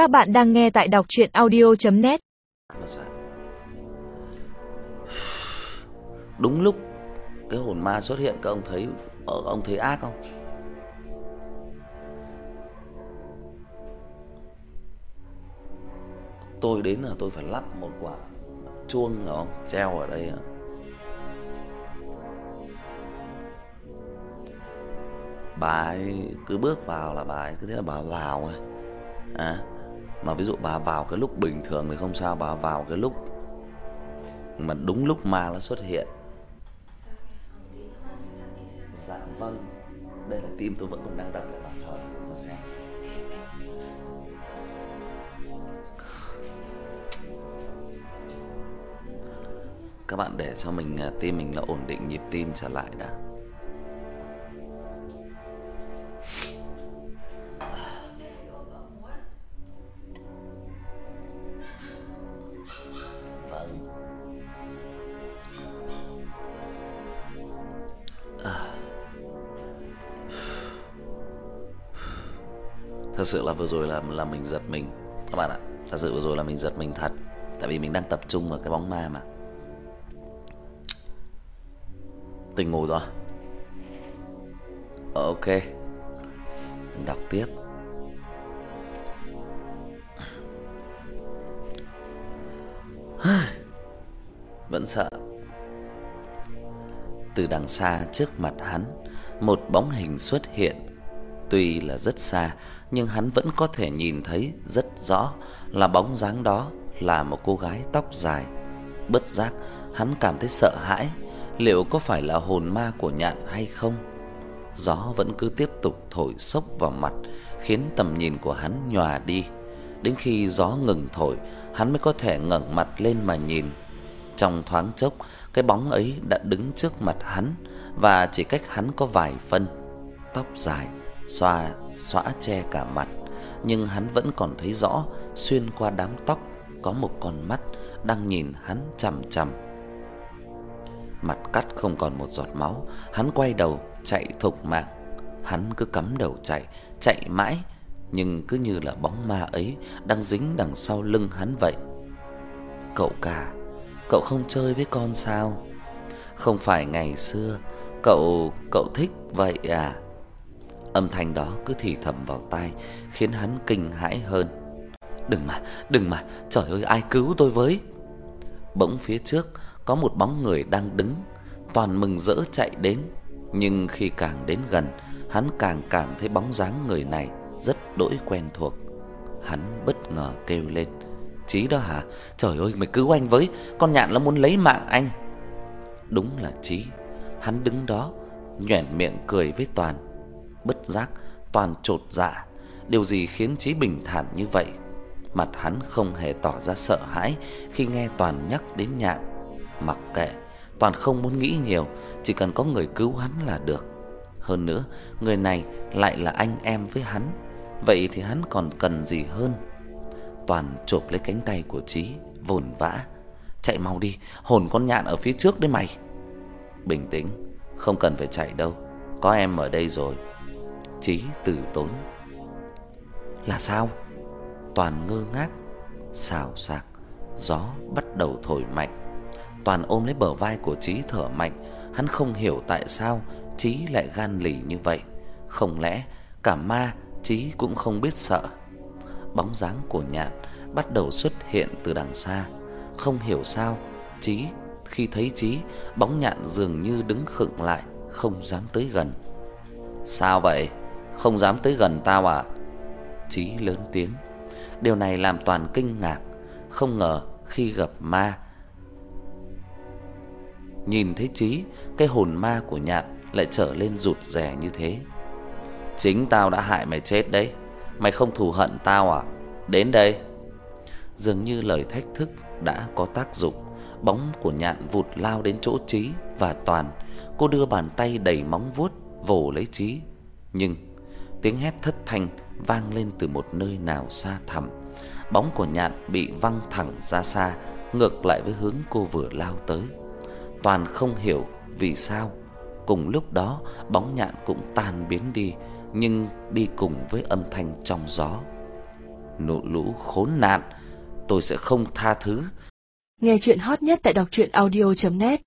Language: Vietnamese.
Các bạn đang nghe tại đọc chuyện audio.net đúng lúc cái hồn ma xuất hiện, các ông thấy ờ, ông thấy ác không? Tôi đến là tôi phải lắp một quả chuông phải không treo ở đây à. bà ấy cứ bước vào là bà ấy cứ thế là bà vào rồi à mà ví dụ bà vào cái lúc bình thường thì không sao, bà vào cái lúc mà đúng lúc ma nó xuất hiện. Dạ vâng. Đây là tim tôi vẫn còn đang đập để bà sợ bà xem. Các bạn để cho mình à, tim mình là ổn định, nhịp tim trở lại đã. Thật sự là vừa rồi là là mình giật mình. Các bạn ạ, thật sự vừa rồi là mình giật mình thật. Tại vì mình đang tập trung vào cái bóng ma mà. Tỉnh ngủ rồi. Ok. Mình đọc tiếp. Vẫn sợ. Từ đằng xa trước mặt hắn, một bóng hình xuất hiện tuy là rất xa nhưng hắn vẫn có thể nhìn thấy rất rõ là bóng dáng đó là một cô gái tóc dài. Bất giác hắn cảm thấy sợ hãi liệu có phải là hồn ma của nhạn hay không? Gió vẫn cứ tiếp tục thổi sốc vào mặt khiến tầm nhìn của hắn nhòa đi. Đến khi gió ngừng thổi hắn mới có thể ngẩng mặt lên mà nhìn. Trong thoáng chốc, cái bóng ấy đã đứng trước mặt hắn và chỉ cách hắn có vài phân. Tóc dài xòa xõa che cả mặt, nhưng hắn vẫn còn thấy rõ xuyên qua đám tóc có một con mắt đang nhìn hắn chằm chằm. Mặt cắt không còn một giọt máu, hắn quay đầu chạy thục mạng. Hắn cứ cắm đầu chạy, chạy mãi, nhưng cứ như là bóng ma ấy đang dính đằng sau lưng hắn vậy. Cậu cả Cậu không chơi với con sao? Không phải ngày xưa cậu cậu thích vậy à? Âm thanh đó cứ thì thầm vào tai khiến hắn kinh hãi hơn. Đừng mà, đừng mà, trời ơi ai cứu tôi với. Bỗng phía trước có một bóng người đang đứng, toàn mừng rỡ chạy đến, nhưng khi càng đến gần, hắn càng cảm thấy bóng dáng người này rất đỗi quen thuộc. Hắn bất ngờ kêu lên: Chí đó hả? Trời ơi mày cứu anh với, con nhạn nó muốn lấy mạng anh. Đúng là Chí, hắn đứng đó nhoẻn miệng cười với Toàn. Bất giác Toàn chột dạ, điều gì khiến Chí bình thản như vậy? Mặt hắn không hề tỏ ra sợ hãi khi nghe Toàn nhắc đến nhạn. Mặc kệ, Toàn không muốn nghĩ nhiều, chỉ cần có người cứu hắn là được. Hơn nữa, người này lại là anh em với hắn, vậy thì hắn còn cần gì hơn? Toàn chộp lấy cánh tay của Chí, vồn vã. Chạy mau đi, hồn con nhạn ở phía trước đấy mày. Bình tĩnh, không cần phải chạy đâu, có em ở đây rồi. Chí từ tốn. Là sao? Toàn ngơ ngác, xào xạc, gió bắt đầu thổi mạnh. Toàn ôm lấy bờ vai của Chí thở mạnh, hắn không hiểu tại sao Chí lại gan lì như vậy. Không lẽ cả ma Chí cũng không biết sợ bóng dáng của Nhạn bắt đầu xuất hiện từ đằng xa. Không hiểu sao, Chí khi thấy Chí, bóng Nhạn dường như đứng khựng lại, không dám tới gần. "Sao vậy? Không dám tới gần tao à?" Chí lớn tiếng. Điều này làm Toàn kinh ngạc, không ngờ khi gặp ma nhìn thấy Chí, cái hồn ma của Nhạn lại trở lên rụt rè như thế. Chính tao đã hại mày chết đấy. Mày không thù hận tao à? Đến đây. Dường như lời thách thức đã có tác dụng, bóng của nhạn vụt lao đến chỗ Chí và Toàn. Cô đưa bàn tay đầy móng vuốt vồ lấy Chí, nhưng tiếng hét thất thanh vang lên từ một nơi nào xa thẳm. Bóng của nhạn bị văng thẳng ra xa, ngược lại với hướng cô vừa lao tới. Toàn không hiểu vì sao cùng lúc đó bóng nhạn cũng tan biến đi nhưng đi cùng với âm thanh trong gió. Nụ lũ khốn nạn, tôi sẽ không tha thứ. Nghe truyện hot nhất tại đọc truyện audio net